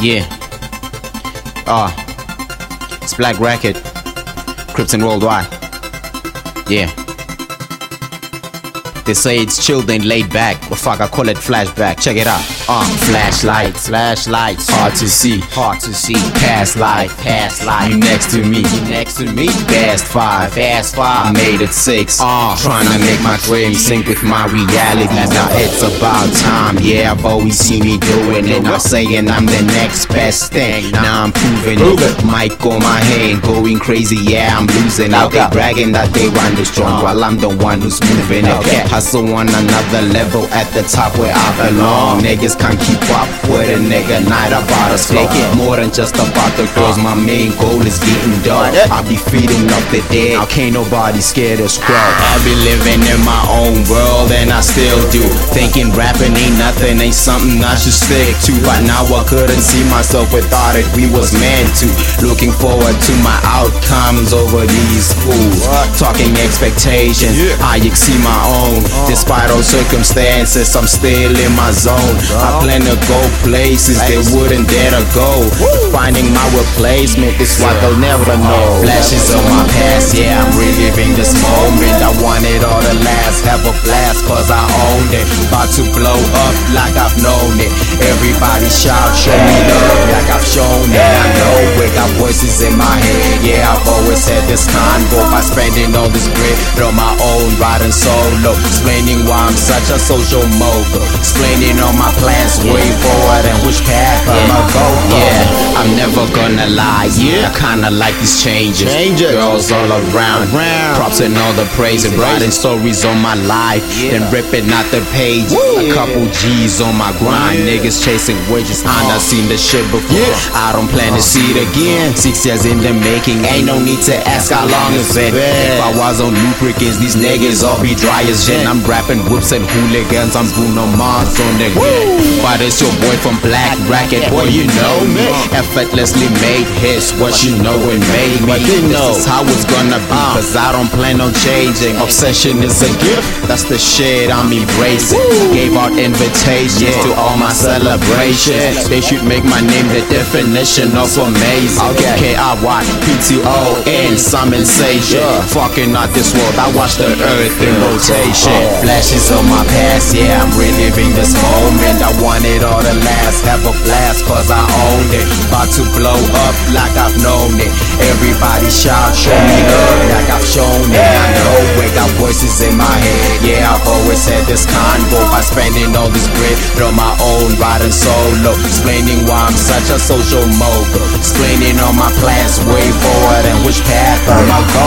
Yeah. Ah. it's Black Racket. Krypton Worldwide. Yeah. They say it's chill, then laid back. Well, fuck, I call it flashback. Check it out. Uh, flashlights, flashlights. Hard to see, hard to see. Past life, past life. You next to me, you next to me. Fast five, fast five. I made it six. Uh, trying to make my dream sync with my reality. Now it's about time. Yeah, I've always seen me doing it. I'm saying I'm the next best thing. Now I'm proving Prove it. Mic on my hand, going crazy. Yeah, I'm losing. Now they bragging that they run the strong, while I'm the one who's moving it. Okay. Hustle on another level at the top where I belong. Niggas can't keep up with a nigga. Night about us flow. More than just about the girls. My main goal is getting done. I be feeding up the dead. Now can't nobody scared of scrub. I be living in my own world and I still do. Thinking rapping ain't nothing, ain't something I should stick to. But now I couldn't see myself without it. We was meant to. Looking forward to my outcomes over these fools. Talking expectations, I exceed my own. Uh. Despite all circumstances, I'm still in my zone. I plan to go places they wouldn't dare to go. Finding my replacement is what they'll never know. Flashes of my past, yeah, I'm reliving this moment. I want it all to last, have a blast, cause I owned it. About to blow up like I've known it. Everybody shout, show me love like I've shown it. Voices in my head. Yeah, I've always had this convo by spending all this grit on my own, riding solo. Explaining why I'm such a social mogul. Explaining all my plans way forward and which path I'ma go. Yeah, I'm never gonna lie. Yeah, I kinda like these changes. Changes. Girls all around. Around. Props and all the praise and writing stories on my life. Then ripping out the page. A couple G's on my grind. Niggas chasing wages. I done oh. seen the shit before. Yeah. I don't plan to oh. see it again. Six years in the making. Ain't no need to ask how long it's been. If I was on lubricants, these niggas all be dry as gin. I'm rapping whoops and hooligans. I'm Bruno Mars on the But it's your boy from Black Racket. Boy, you know me. Effortlessly made hits. What you know and made me. You know. This is how it's gonna be. Ah. Cause I don't plan on changing. Obsession is a gift. That's the shit I'm embracing. Gave out invitations to all my celebrations. They should make my name the definition of amazing. Okay. K-I-Y, P-T-O-N, summon sensation. Fucking out this world, I watch the earth in rotation. Oh. Flashes of my past, yeah, I'm reliving this moment. I want it all to last, have a blast, cause I own it. About to blow up like I've known it. Everybody shout, show me love like I've shown it. I know it, got voices in my head. Yeah, I've always had this convo by spending all this grit on my own, riding solo. Explaining why I'm such a social mogul. Explaining all my plans way forward and which path I'ma go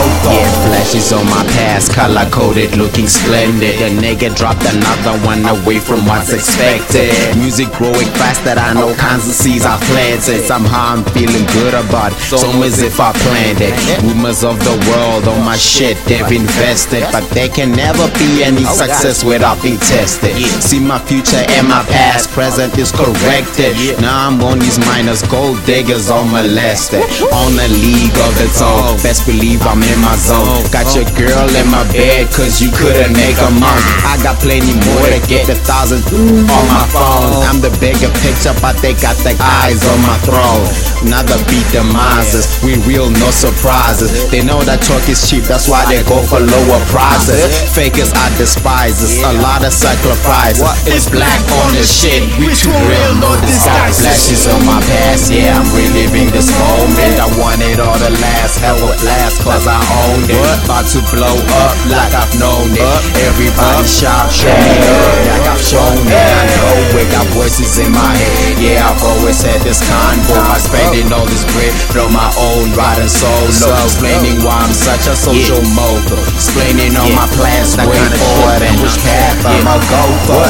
flashes on my past, color coded, looking splendid. A nigga dropped another one away from what's expected. Music growing fast that I know kinds of seeds I planted. Somehow I'm feeling good about it. So as if I planned it. Rumors of the world on my shit, they've invested. But there can never be any success without being tested. See my future and my past, present is corrected. Now I'm on these minors, gold diggers all molested. On a league of its own. Best believe I'm in my zone. Got your girl in my bed, cause you couldn't make a month. I got plenty more to get the thousands on my phone. I'm the bigger picture, but they got the eyes on my throne. Now Another beat demises. We real, no surprises. They know that talk is cheap, that's why they go for lower prices. Fakers are despisers, a lot of sacrifices. It's black on this shit, we too real, no disguise. Flashes on my past, yeah, I'm reliving this moment. I want it all to last, have a blast, cause I own it. About to blow up like I've known it. Everybody shout, show me love like I've shown it. I know we got voices in my head. Yeah, I've always had this convo by spending all this grit on my own, riding solo. Explaining why I'm such a social mogul. Explaining all my plans way forward and which path I'ma go for.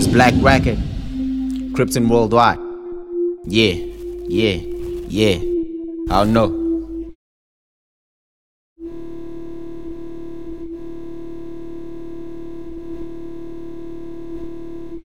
It's Black Racket, Krypton Worldwide. Yeah, yeah, yeah. I don't know.